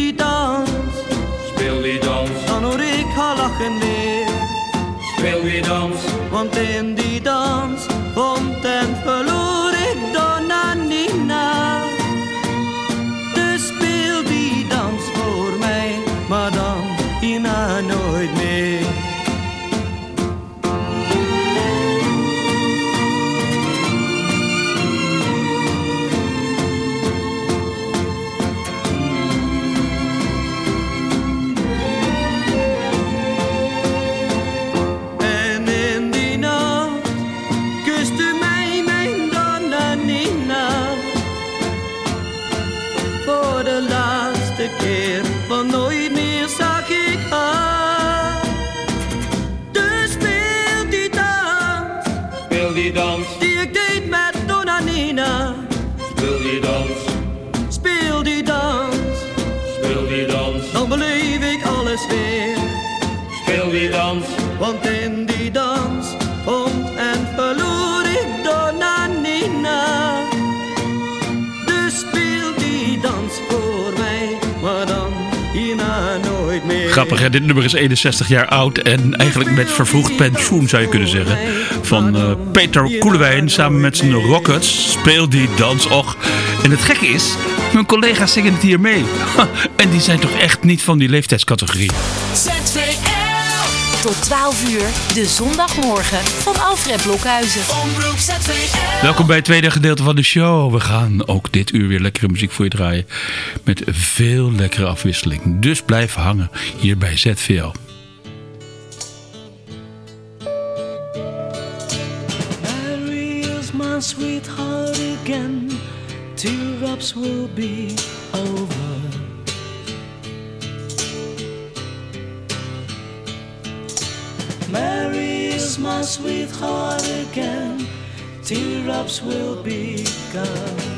die dans. Speel die dans. Dan hoor ik haar lachen weer. Grappig, hè? dit nummer is 61 jaar oud en eigenlijk met vervroegd pensioen zou je kunnen zeggen. Van eh, Peter Koelewijn samen met zijn Rockets speelt die dans och. En het gekke is, mijn collega's zingen het hier mee. En die zijn toch echt niet van die leeftijdscategorie tot 12 uur, de zondagmorgen van Alfred Blokhuizen. Welkom bij het tweede gedeelte van de show. We gaan ook dit uur weer lekkere muziek voor je draaien. Met veel lekkere afwisseling. Dus blijf hangen hier bij ZVL. sweetheart again will be over sweetheart again, teardrops will be gone.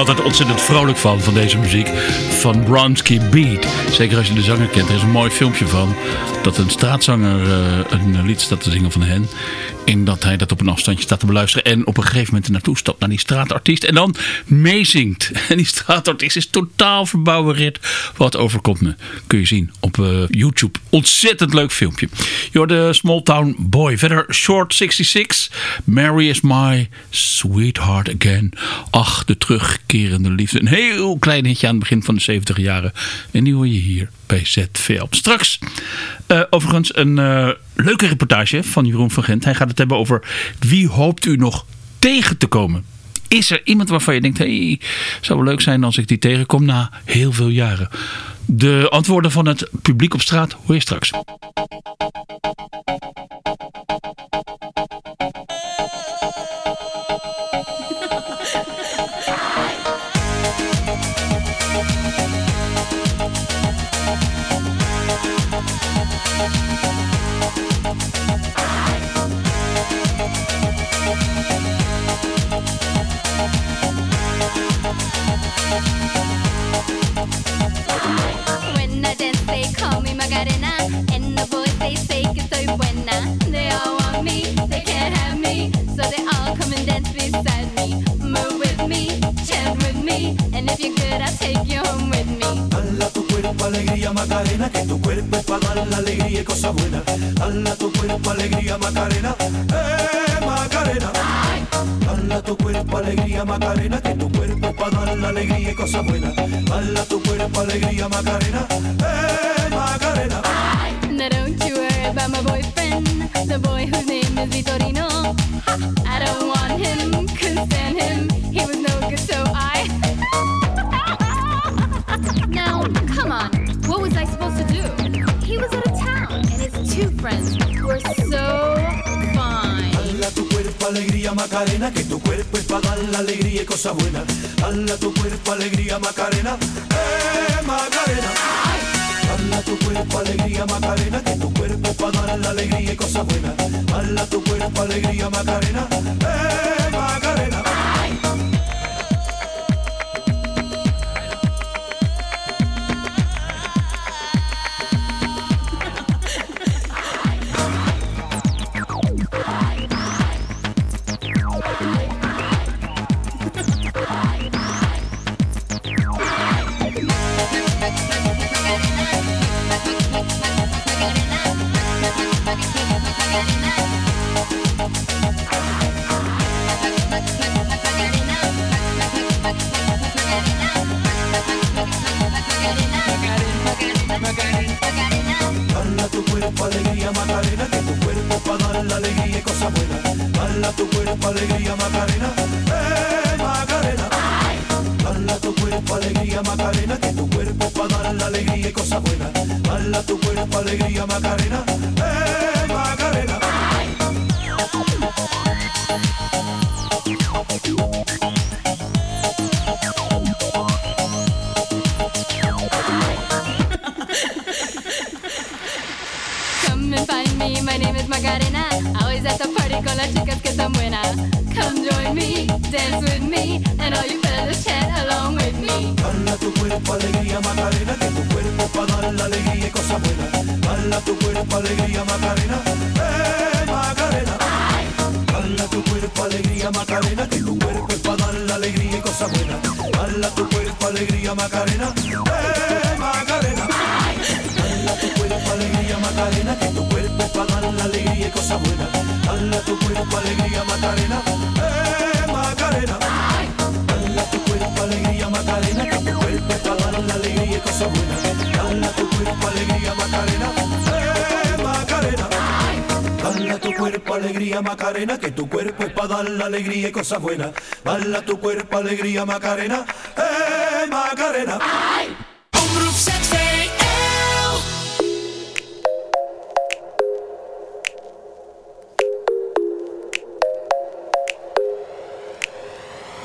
Altijd ontzettend vrolijk van, van deze muziek. Van Bronski Beat. Zeker als je de zanger kent. Er is een mooi filmpje van. Dat een straatzanger uh, een lied staat te zingen van hen. in dat hij dat op een afstandje staat te beluisteren. En op een gegeven moment naartoe stapt naar die straatartiest. En dan meezingt. En die straatartiest is totaal verbouwereerd. Wat overkomt me. Kun je zien op eh, YouTube. Ontzettend leuk filmpje. Je de Small Town Boy. Verder Short 66. Mary is my sweetheart again. Ach, de terugkerende liefde. Een heel klein hitje aan het begin van de 70 jaren. En die hoor je hier bij ZVL. Straks uh, overigens een uh, leuke reportage van Jeroen van Gent. Hij gaat het hebben over wie hoopt u nog tegen te komen. Is er iemand waarvan je denkt, hey, zou wel leuk zijn als ik die tegenkom na heel veel jaren. De antwoorden van het publiek op straat hoor je straks. Cosas buenas. Dala tu cuerpo alegría Macarena, eh Macarena. Omroep ZVL.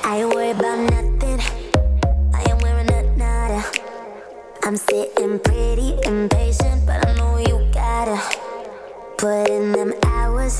I ain't worried about nothing. I am wearing a nada. I'm sitting pretty impatient, but I know you gotta put in them hours.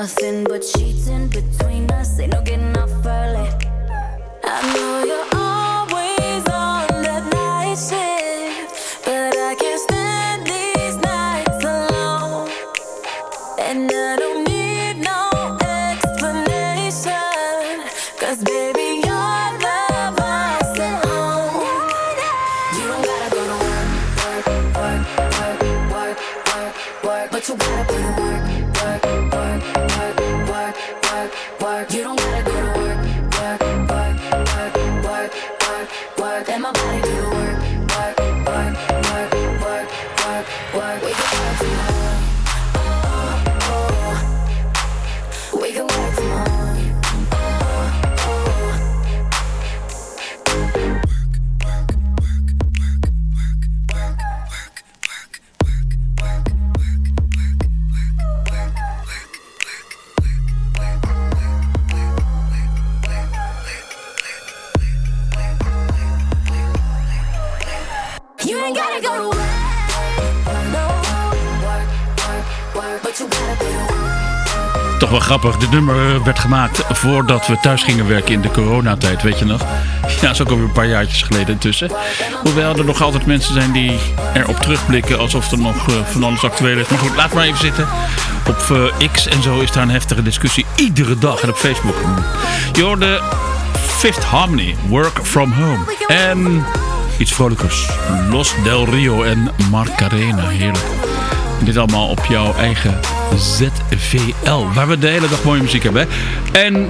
Nothing but sheets Toch wel grappig. Dit nummer werd gemaakt voordat we thuis gingen werken in de coronatijd, weet je nog? Ja, dat is ook alweer een paar jaartjes geleden intussen. Hoewel er nog altijd mensen zijn die erop terugblikken alsof er nog eh, van alles actueel is. Maar goed, laat maar even zitten. Op eh, X en zo is daar een heftige discussie. Iedere dag en op Facebook. Je hoorde Fifth Harmony, Work From Home. En iets vrolijkers. Los Del Rio en Marcarena. Heerlijk. Dit allemaal op jouw eigen ZVL. Waar we de hele dag mooie muziek hebben. En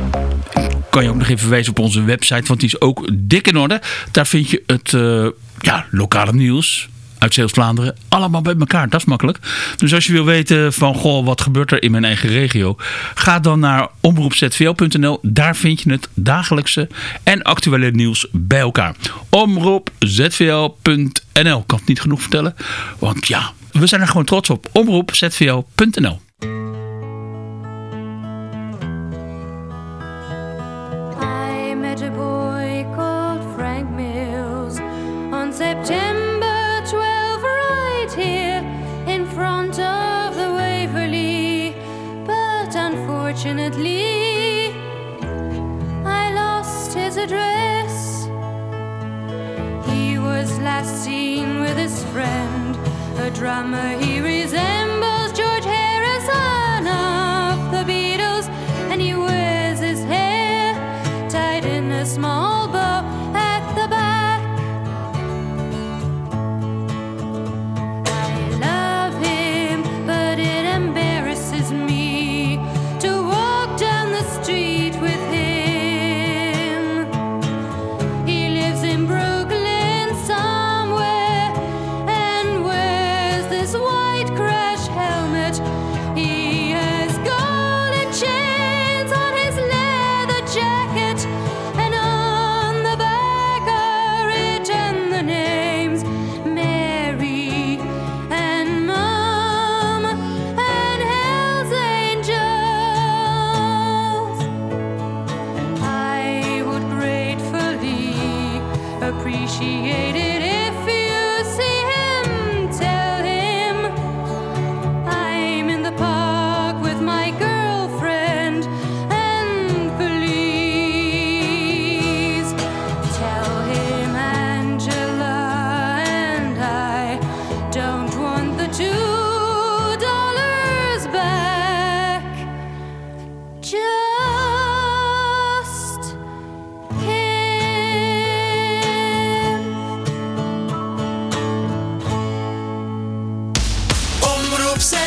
kan je ook nog even wijzen op onze website. Want die is ook dik in orde. Daar vind je het eh, ja, lokale nieuws uit Zeeuws-Vlaanderen. Allemaal bij elkaar. Dat is makkelijk. Dus als je wil weten van goh, wat gebeurt er in mijn eigen regio. Ga dan naar omroepzvl.nl. Daar vind je het dagelijkse en actuele nieuws bij elkaar. Omroepzvl.nl. Kan het niet genoeg vertellen. Want ja, we zijn er gewoon trots op. Omroepzvl.nl. I friend, a drummer he resembles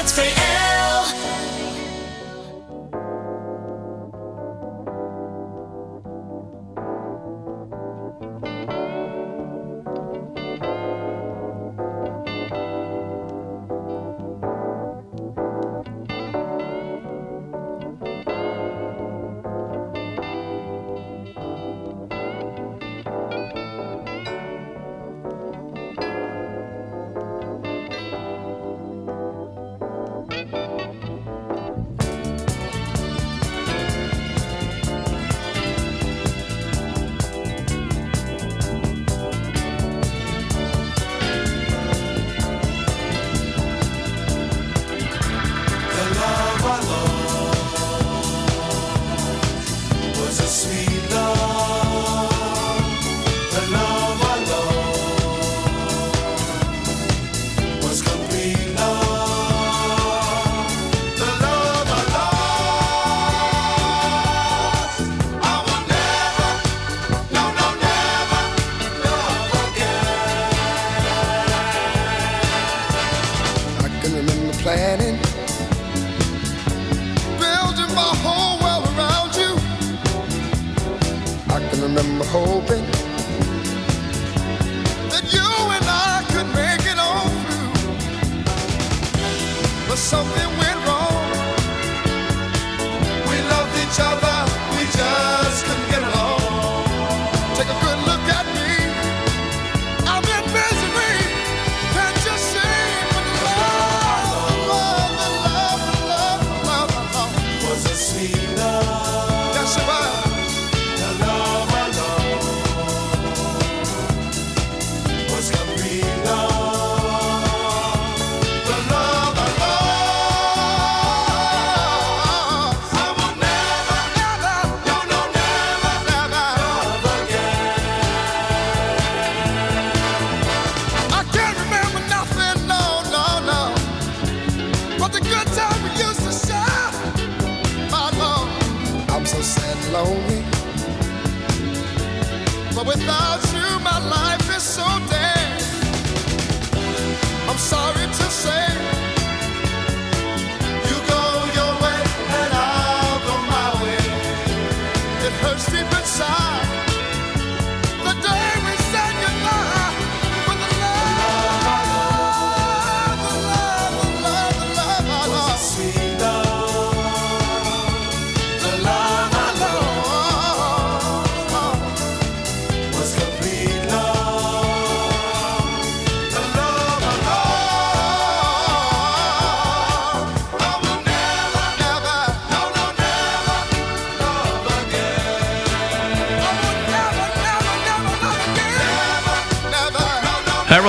Omroep ZVL.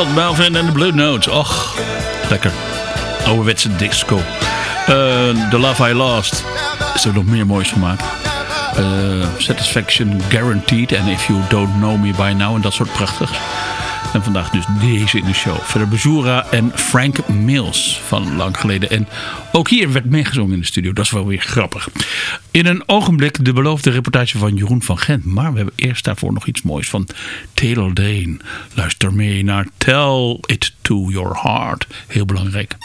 Harold Melvin en de Blue Notes. Och, lekker. Ouderwetse disco. Eh, The Love I Lost. Is er nog meer moois gemaakt. Eh, Satisfaction Guaranteed. En If You Don't Know Me By Now. En dat soort prachtigs. En vandaag dus deze in de show. Verder Bezura en Frank Mills van lang geleden. En ook hier werd meegezongen in de studio. Dat is wel weer grappig. In een ogenblik de beloofde reportage van Jeroen van Gent. Maar we hebben eerst daarvoor nog iets moois van Taylor. Luister mee naar Tell It To Your Heart. Heel belangrijk.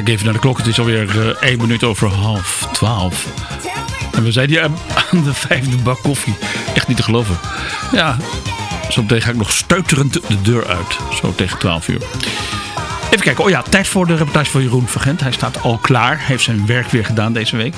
Kijk even naar de klok. Het is alweer eh 1 minuut over half 12. En we zijn hier aan de vijfde bak koffie. Echt niet te geloven. Ja, zo meteen ga ik nog stuiterend de deur uit. Zo tegen 12 uur. Even kijken. Oh ja, tijd voor de reportage van Jeroen Vergent. Hij staat al klaar. Heeft zijn werk weer gedaan deze week.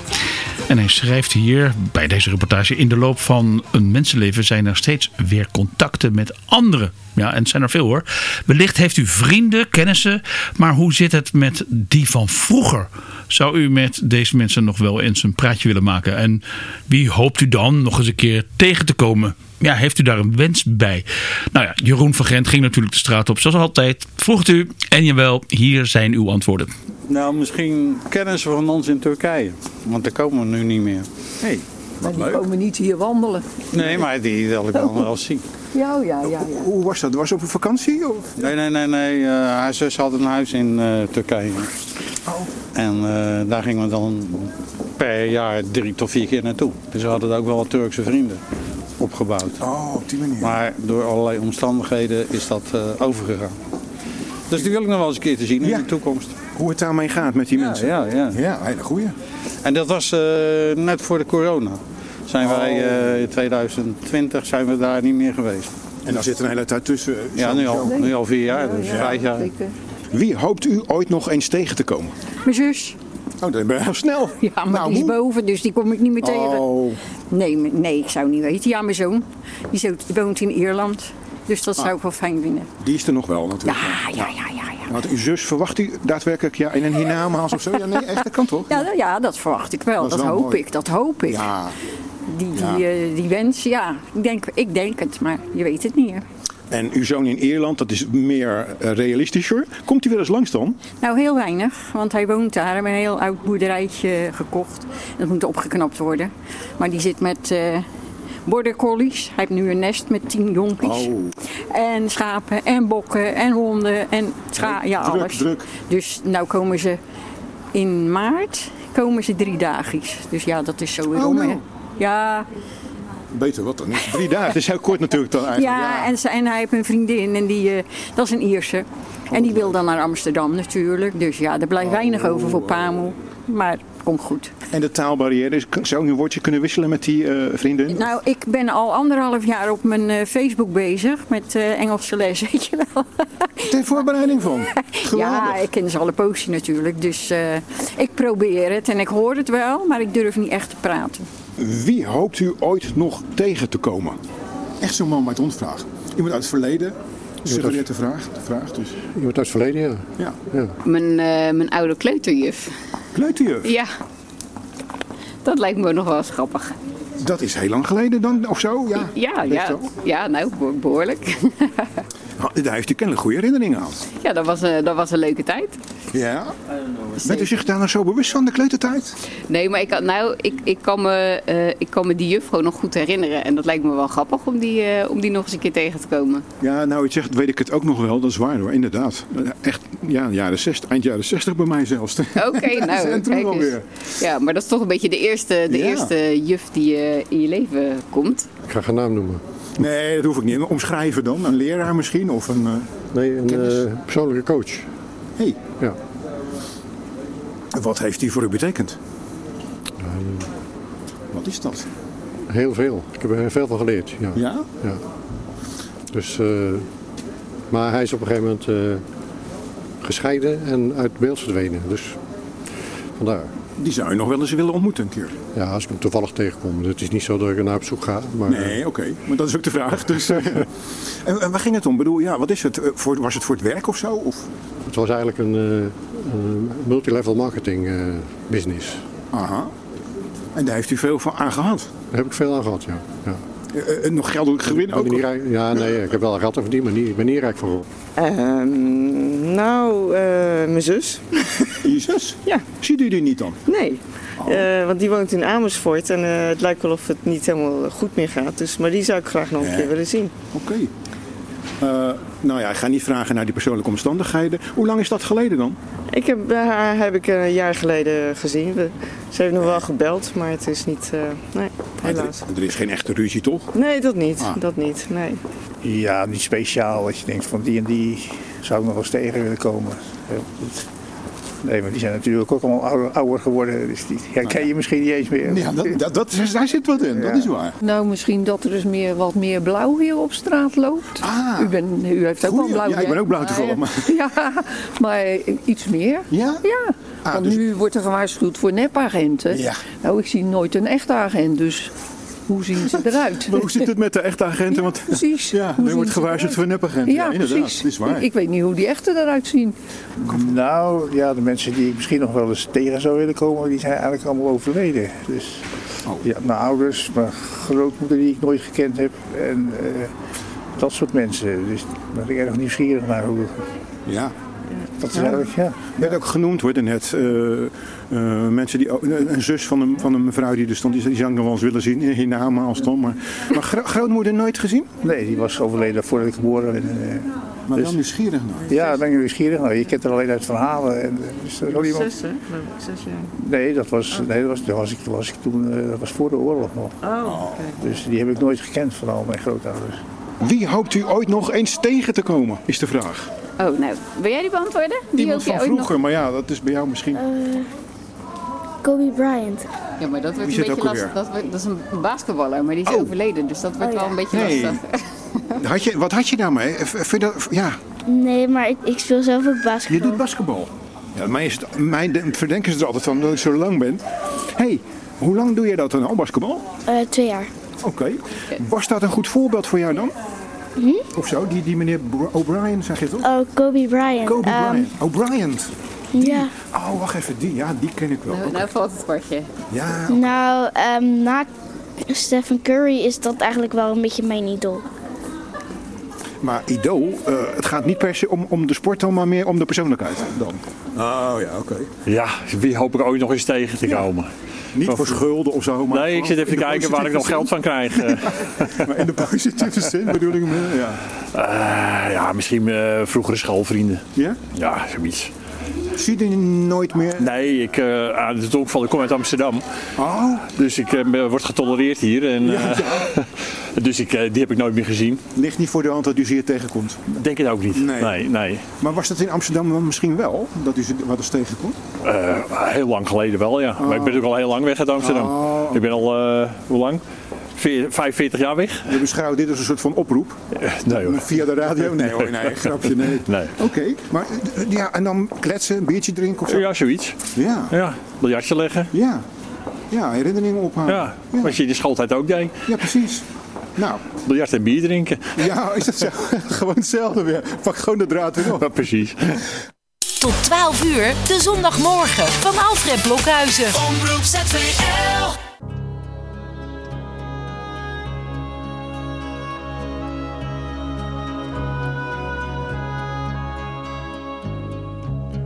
En hij schrijft hier bij deze reportage... in de loop van een mensenleven zijn er steeds weer contacten met anderen. Ja, en het zijn er veel hoor. Wellicht heeft u vrienden, kennissen... maar hoe zit het met die van vroeger? Zou u met deze mensen nog wel eens een praatje willen maken? En wie hoopt u dan nog eens een keer tegen te komen? Ja, heeft u daar een wens bij? Nou ja, Jeroen van Gent ging natuurlijk de straat op zoals altijd. Vroeg het u en jawel, hier zijn uw antwoorden. Nou, misschien kennen ze van ons in Turkije. Want daar komen we nu niet meer. Hey, maar die komen niet hier wandelen. Nee, maar die wil ik dan wel eens zien. Ja, oh ja, ja, ja. Hoe was dat? Was het op een vakantie? Of? Nee, nee, nee. nee. eh, haar zus had een huis in eh, Turkije. En eh, daar gingen we dan per jaar drie tot vier keer naartoe. Dus we hadden ook wel wat Turkse vrienden opgebouwd. Oh, op die manier. Maar door allerlei omstandigheden is dat eh, overgegaan. Dus die wil ik nog wel eens een keer te zien in de toekomst. Hoe het daarmee gaat met die Ja, mensen. ja, ja. Ja, hele goeie. En dat was eh, net voor de corona. Zijn wij eh, in 2020 zijn we daar niet meer geweest. En daar zit een hele tijd tussen. Ja, nu al, nu al vier jaar, dus vijf jaar. Wie hoopt u ooit nog eens tegen te komen? Mijn zus. Oh, dat ben je heel snel. Ja, maar Nou, die is boven, dus die kom ik niet meer tegen. Oh, Nee, nee, ik zou niet weten. Ja, mijn zoon. Die woont in Ierland. Dus dat zou ik wel fijn vinden. die is er nog wel natuurlijk. Ja, ja, ja, ja. ja. Want uw zus verwacht u daadwerkelijk ja, in een hiernamaals of zo? Ja, nee, echt, dat kan toch? Ja, ja, dat verwacht ik wel. Dat Dat, is wel hoop mooi. ik. Dat hoop ik. Ja. Die, die, Ja. eh, die wens, ja. Ik denk, ik denk het, maar je weet het niet. Hè. En uw zoon in Ierland, dat is meer eh, realistischer. Komt hij wel eens langs dan? Nou, heel weinig, want hij woont daar. We hebben een heel oud boerderijtje gekocht. Dat moet opgeknapt worden. Maar die zit met eh border collies. Hij heeft nu een nest met tien jonkies. Oh. En schapen en bokken en honden en scha ja, Druk, alles. druk. Dus nou komen ze in maart komen ze drie dagjes. Dus ja, dat is zo weer Oh, om. nou. Ja, Beter wat dan? Drie dagen. Het is heel kort natuurlijk dan eigenlijk. ja, En, hij heeft een vriendin en die, eh, dat is een Ierse. En die wil dan naar Amsterdam natuurlijk. Dus ja, er blijft weinig over voor Pamel. Maar het komt goed. En de taalbarrière, is- zou u een woordje kunnen wisselen met die eh, vriendin? Nou, ik ben al anderhalf jaar op mijn eh, Facebook bezig met eh, Engelse les, weet je wel. Ter voorbereiding van. Ja, ik ken ze alle poosje natuurlijk. Dus ik probeer het en ik hoor het wel, maar ik durf niet echt te praten. Wie hoopt u ooit nog tegen te komen? Echt zo'n man met rondvraag. Iemand uit het verleden. Suggereert de vraag. De vraag dus. Iemand uit het verleden, ja. Ja. ja. Mijn, eh, mijn oude kleuterjuf. Kleuterjuf. Ja. Dat lijkt me nog wel eens grappig. Dat is heel lang geleden dan, of zo? Ja, Ja, ja. ja nou, beho- behoorlijk. Daar heeft u kennelijk goede herinneringen aan. ja, dat was, eh, dat was een leuke tijd. Ja. Bent u zich daar nou zo bewust van, de kleutertijd? Nee, maar ik, had- nou, ik, ik, kan me, eh, ik kan me die juffrouw nog goed herinneren. En dat lijkt me wel grappig om die, eh, om die nog eens een keer tegen te komen. Ja, nou, het zegt, weet ik het ook nog wel. Dat is waar hoor, inderdaad. Echt, ja, jaren 60, eind jaren 60 bij mij zelfs. Oké, nou, en toen kijk eens. alweer. Ja, maar dat is toch een beetje de eerste, de Ja. eerste juf die eh, in je leven komt. Ik ga geen naam noemen. Nee, dat hoef ik niet. Omschrijven dan? Een leraar misschien? Of een... eh, Nee, een eh, persoonlijke coach. hey, Ja. wat heeft die voor u betekend? Wat is dat? Heel veel. Ik heb er veel van geleerd. Ja. Ja? Ja. Dus, eh, maar hij is op een gegeven moment gescheiden en uit beeld verdwenen. Dus vandaar. Die zou je nog wel eens willen ontmoeten een keer. Ja, als ik hem toevallig tegenkom. Het is niet zo dat ik er naar op zoek ga. Maar, Nee, oké. Maar dat is ook de vraag. Dus, eh, en, en waar ging het om? Ik bedoel, ja, wat is het? Eh, Voor, was het voor het werk of zo? Of? Het was eigenlijk een, eh, een multilevel marketing eh, business. Aha. En daar heeft u veel van aan gehad? Daar heb ik veel aan gehad, ja. ja. Eh, eh, nog geldelijk gewin Ik ook? ben niet rijk- ja, nee, ik heb wel geld verdiend, maar niet, ik ben niet rijk voor. Ehm, nou, eh, mijn zus. Je zus? Ja. Ziet u die niet dan? Nee. Eh, want die woont in Amersfoort en eh, het lijkt wel of het niet helemaal goed meer gaat. Dus, maar die zou ik graag nog een Ja. keer willen zien. Oké. Eh, nou ja, ik ga niet vragen naar die persoonlijke omstandigheden. Hoe lang is dat geleden dan? Ik heb bij haar heb ik een jaar geleden gezien. We- ze heeft nog wel gebeld, maar het is niet. eh, nee, helaas. Er, er is geen echte ruzie, toch? Nee, dat niet. Ah. Dat niet. Nee. Ja, niet speciaal. Als je denkt van die en die zou ik nog eens tegen willen komen. Nee, maar die zijn natuurlijk ook allemaal ouder, ouder geworden. Dus die herken je misschien niet eens meer. Ja, dat, dat, daar zit wat in, dat is waar. Nou, misschien dat er dus meer, wat meer blauw hier op straat loopt. u, bent, u heeft ook wel blauw. Ja, ik ben ook blauw toevallig, Maar, ja, maar iets meer. Ja? Ja. Ah, Want dus- nu wordt er gewaarschuwd voor nepagenten. Ja. Nou, ik zie nooit een echte agent, dus hoe zien ze eruit? Maar hoe zit het met de echte agenten? Want precies. ja, Hoe er wordt gewaarschuwd voor nepagenten. Ja, inderdaad, precies. dat is waar. Ik, ik weet niet hoe die echte eruit zien. Nou, ja, de mensen die ik misschien nog wel eens tegen zou willen komen, die zijn eigenlijk allemaal overleden. Dus Oh. ja, mijn ouders, mijn grootmoeder die ik nooit gekend heb en eh, dat soort mensen. Dus daar ben ik erg nieuwsgierig naar. Hoe, Ja. dat is eigenlijk, ja. werd ook genoemd wordt er net. eh, eh, mensen die, een, zus van een, van een mevrouw die er stond, die, die zou ik nog wel eens willen zien. In naam als dan. Maar, maar gro- grootmoeder nooit gezien? Nee, die was overleden voordat ik geboren ben. eh, Maar dus- wel nieuwsgierig naar. Ja, ben ik nieuwsgierig naar. Je kent er alleen uit verhalen. En, eh, er is wel iemand... Zes, hè? Zes jaar. Nee, dat was, nee, dat was, dat was, ik, dat was ik toen, eh, dat was voor de oorlog nog. Oh. Dus die heb ik nooit gekend van al mijn grootouders. Wie hoopt u ooit nog eens tegen te komen, is de vraag. Oh, nou, wil jij die beantwoorden? Die Iemand van vroeger, maar ja, dat is bij jou misschien. Kobe Bryant. Ja, maar dat wordt Wie een beetje lastig. Dat, wordt- dat is een basketballer, maar die is Oh. overleden. Dus dat wordt Oh, wel een beetje Nee. lastig. Had je, wat had je daarmee? Vind je dat, ja, Nee, maar ik, ik speel zelf ook basketbal. je doet basketbal. Ja, mij, is het, mij verdenken ze er altijd van dat ik zo lang ben. Hé, hey, hoe lang doe je dat dan al, basketbal? Eh, twee jaar. Oké. Was dat een goed voorbeeld voor jou dan? Hm? Of zo? Die, die meneer Br- O'Brien, zeg je toch? Oh, Kobe Bryant. Kobe Ehm, Bryant. O'Brien. Ja. Oh, wacht even, die. Ja, die ken ik wel. Nou, Oké. nou valt het kwartje. Ja, Nou, ehm, na Stephen Curry is dat eigenlijk wel een beetje mijn idool. maar idool, eh, het gaat niet per se om, om de sport dan, maar meer om de persoonlijkheid dan. Oh ja, oké. Ja, wie hoop ik ooit nog eens tegen te komen. Niet voor schulden of zo, maar Nee, ik zit even te kijken waar ik nog geld van krijg. zin. maar in de positieve zin bedoel ik meer, ja. Eh, ja, misschien eh, vroegere schoolvrienden. Ja? Ja, zoiets. Zie je die nooit meer? Nee, ik, eh aan het opval, ik kom uit Amsterdam. Oh. Dus ik eh, word getolereerd hier. En, Ja, eh, dus ik, die heb ik nooit meer gezien. Ligt niet voor de hand dat u ze hier tegenkomt. Denk het ook niet. Nee. Nee, nee. Maar was dat in Amsterdam dan misschien wel, dat u ze wat eens tegenkomt? Heel lang geleden wel, ja. Maar ik ben ook al heel lang weg uit Amsterdam. Oh. Ik ben al, hoe lang? Veer- 45 jaar weg. Je beschouwt dit als een soort van oproep. Nee hoor. Via de radio? Nee hoor, nee, grapje, nee. Nee. Oké, maar eh, ja, en dan kletsen, een biertje drinken of zo? Ja, zoiets. Ja. Ja, biljartje leggen. Ja. Ja, herinneringen ophalen. Ja, wat je in de schooltijd ook deed. Ja, precies. Nou, Biljart en bier drinken. ja, is dat zo? gewoon hetzelfde weer. Pak gewoon de draad weer op. Ja, precies. Tot 12 uur, de zondagmorgen van Alfred Blokhuizen. Omroep ZVL.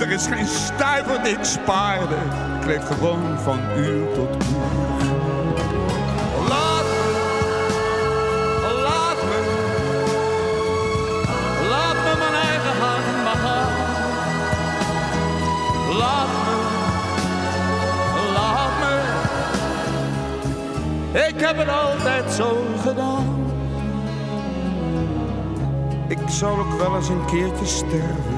Er is geen stuiver die ik spaarde. Ik leef gewoon van uur tot uur. Laat me, laat me, laat me mijn eigen hand gaan. Laat me, laat me. Ik heb het altijd zo gedaan. Ik zou ook wel eens een keertje sterven.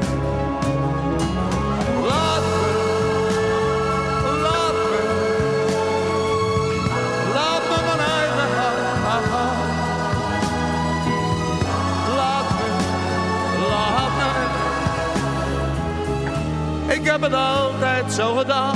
Ik heb het altijd zo gedaan.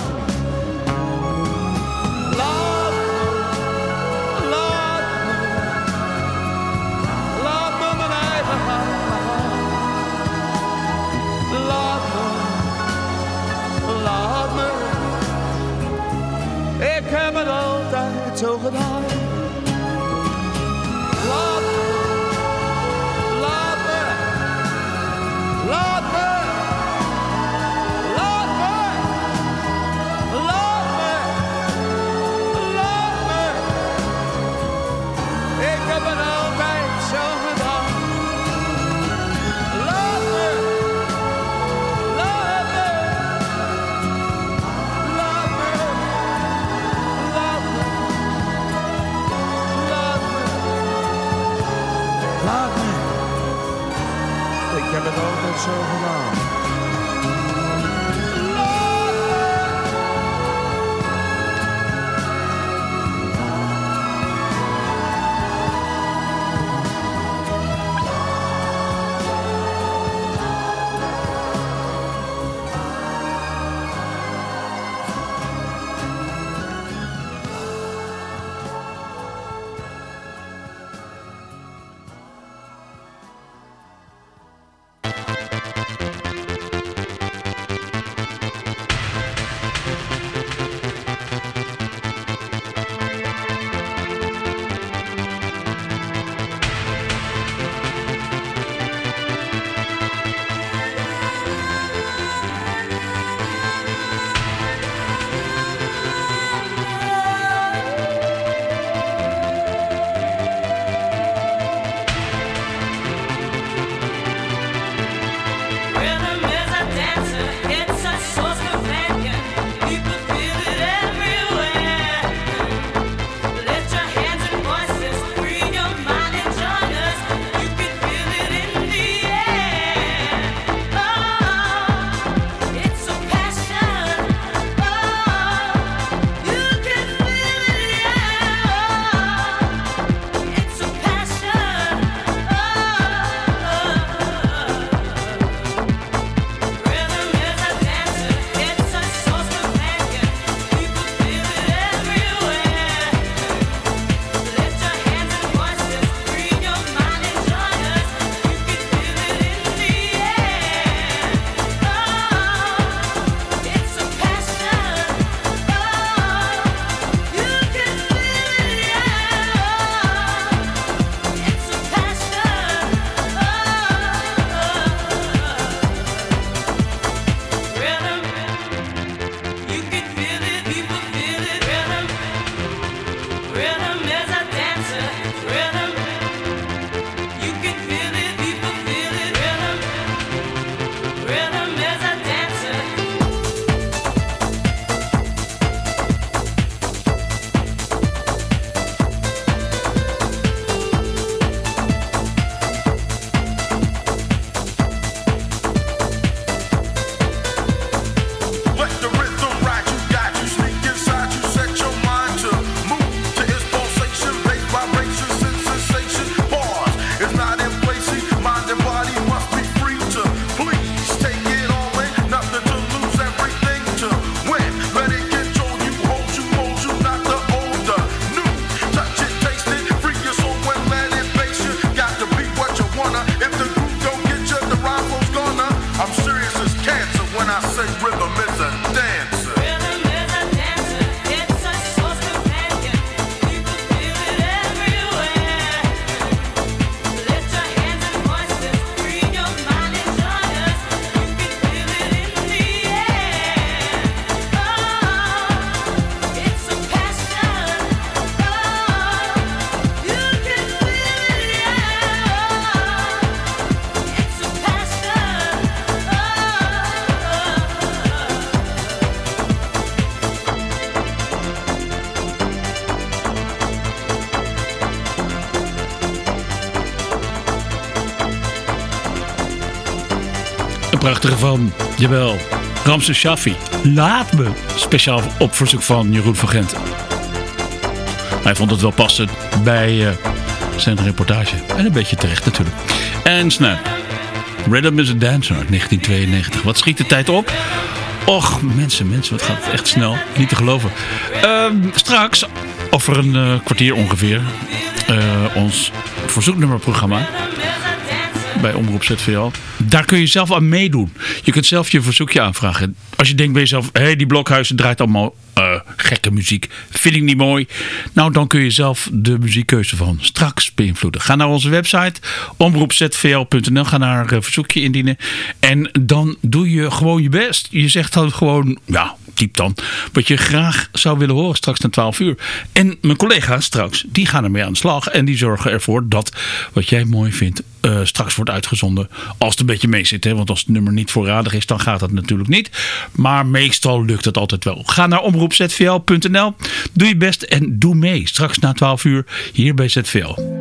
Van, jawel, Ramses Shaffi. Laat me. Speciaal op verzoek van Jeroen van Gent. Hij vond het wel passen bij eh, zijn reportage. En een beetje terecht natuurlijk. En Snap. Rhythm is a Dancer uit 1992. Wat schiet de tijd op? Och, mensen, mensen, wat gaat het echt snel. Niet te geloven. Ehm, straks, over een eh, kwartier ongeveer, eh, ons verzoeknummerprogramma bij Omroep ZVL. Daar kun je zelf aan meedoen. Je kunt zelf je verzoekje aanvragen. Als je denkt bij jezelf, hé, hey, die blokhuizen draait allemaal eh, gekke muziek. Vind ik niet mooi. Nou, dan kun je zelf de muziekkeuze van straks beïnvloeden. Ga naar onze website, omroepzvl.nl. Ga naar eh, verzoekje indienen. En dan doe je gewoon je best. Je zegt dan gewoon, ja, typ dan, wat je graag zou willen horen straks na 12 uur. En mijn collega's straks, die gaan ermee aan de slag. En die zorgen ervoor dat wat jij mooi vindt eh, straks wordt uitgezonden. Als het een beetje mee zit. Hè? Want als het nummer niet voorradig is, dan gaat dat natuurlijk niet. Maar meestal lukt het altijd wel. Ga naar omroepzvl.nl. Doe je best en doe mee. Straks na 12 uur hier bij ZVL.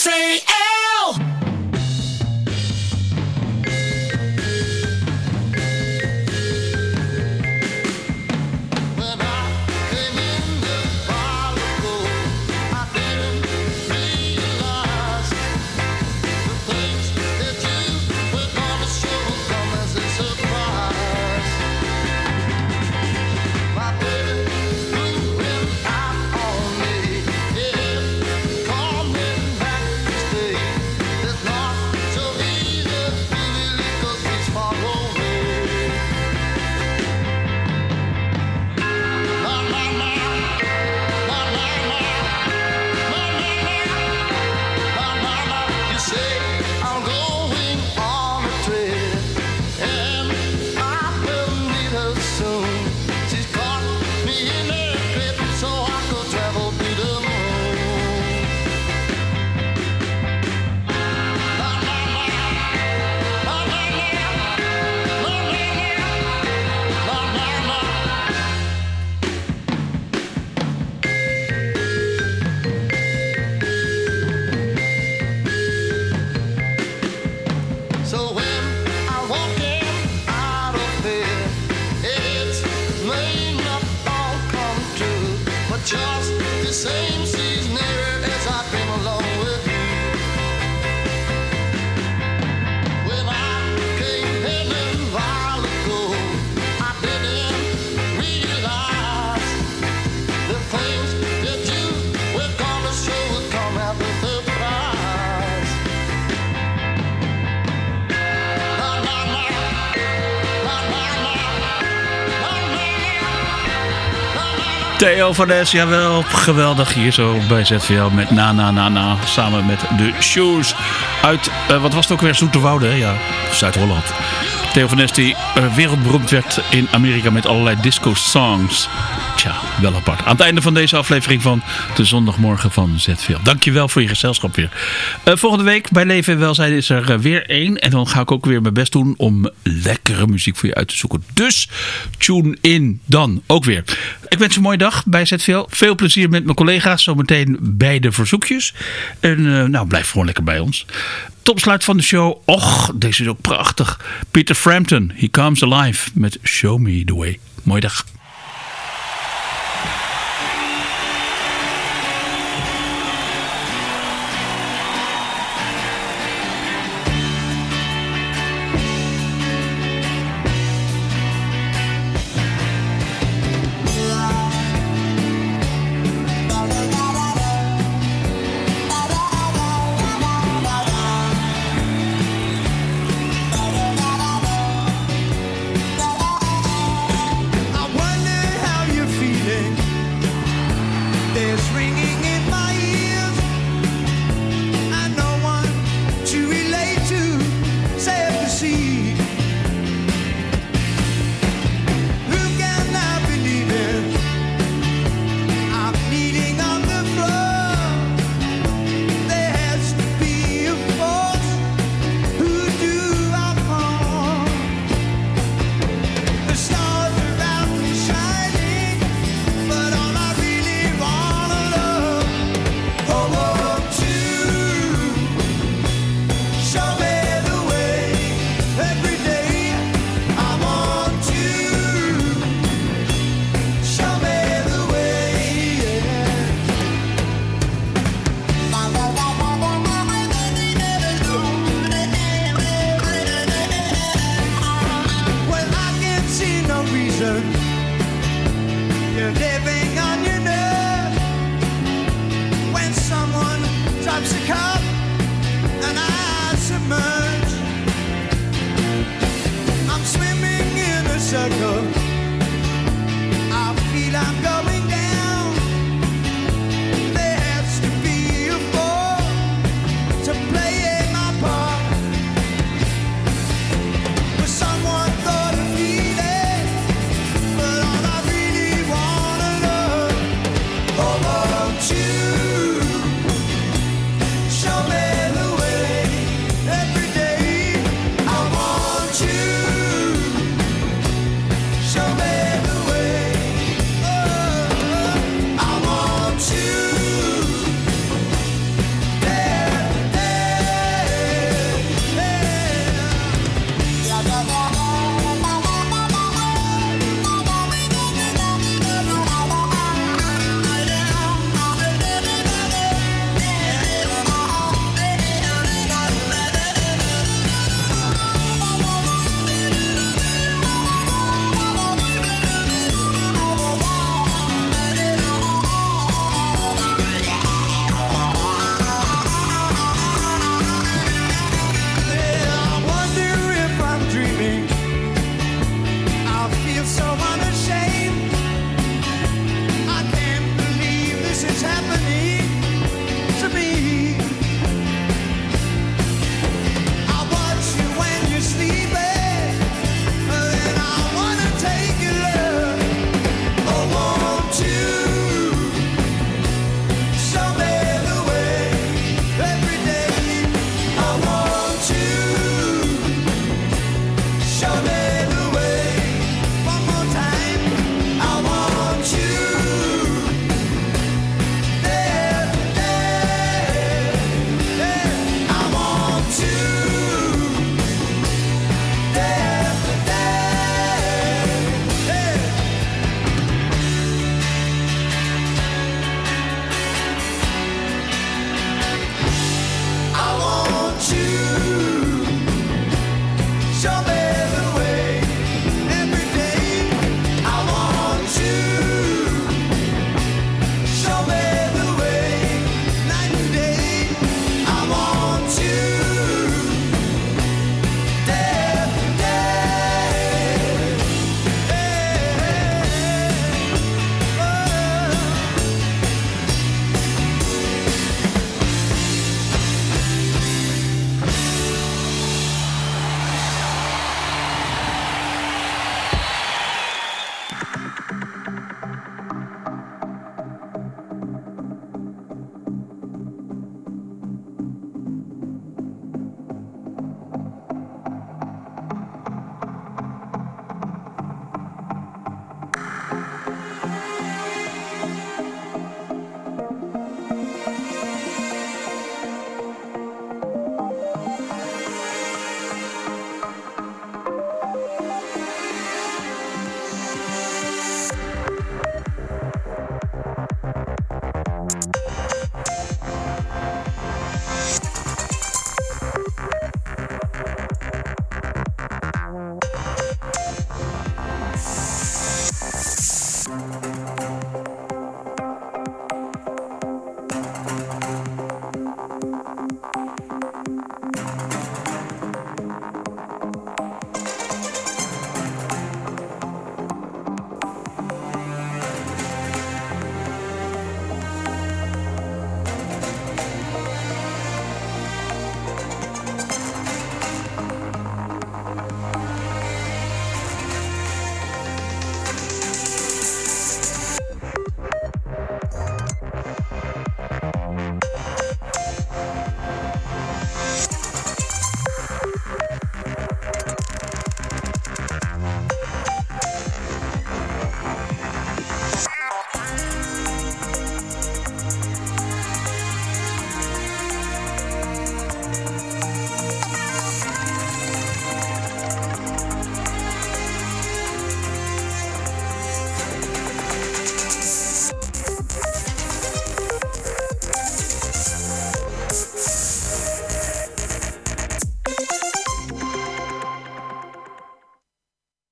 ZVL. Theo van jawel, geweldig hier zo bij ZVL met Na Na Na Na. Samen met de Shoes uit, eh, wat was het ook weer, Zoeterwoude, hè? ja, Zuid-Holland. Theo van Es die eh, wereldberoemd werd in Amerika met allerlei disco-songs. Tja, wel apart. Aan het einde van deze aflevering van de zondagmorgen van ZVL. Dankjewel voor je gezelschap weer. Eh, volgende week bij Leven en Welzijn is er eh, weer één. En dan ga ik ook weer mijn best doen om lekkere muziek voor je uit te zoeken. Dus tune in dan ook weer. Ik wens je een mooie dag bij ZVL. Veel plezier met mijn collega's. Zometeen bij de verzoekjes. En eh, nou, blijf gewoon lekker bij ons. Topsluit van de show. Och, deze is ook prachtig. Peter Frampton, He Comes Alive met Show Me The Way. Mooie dag.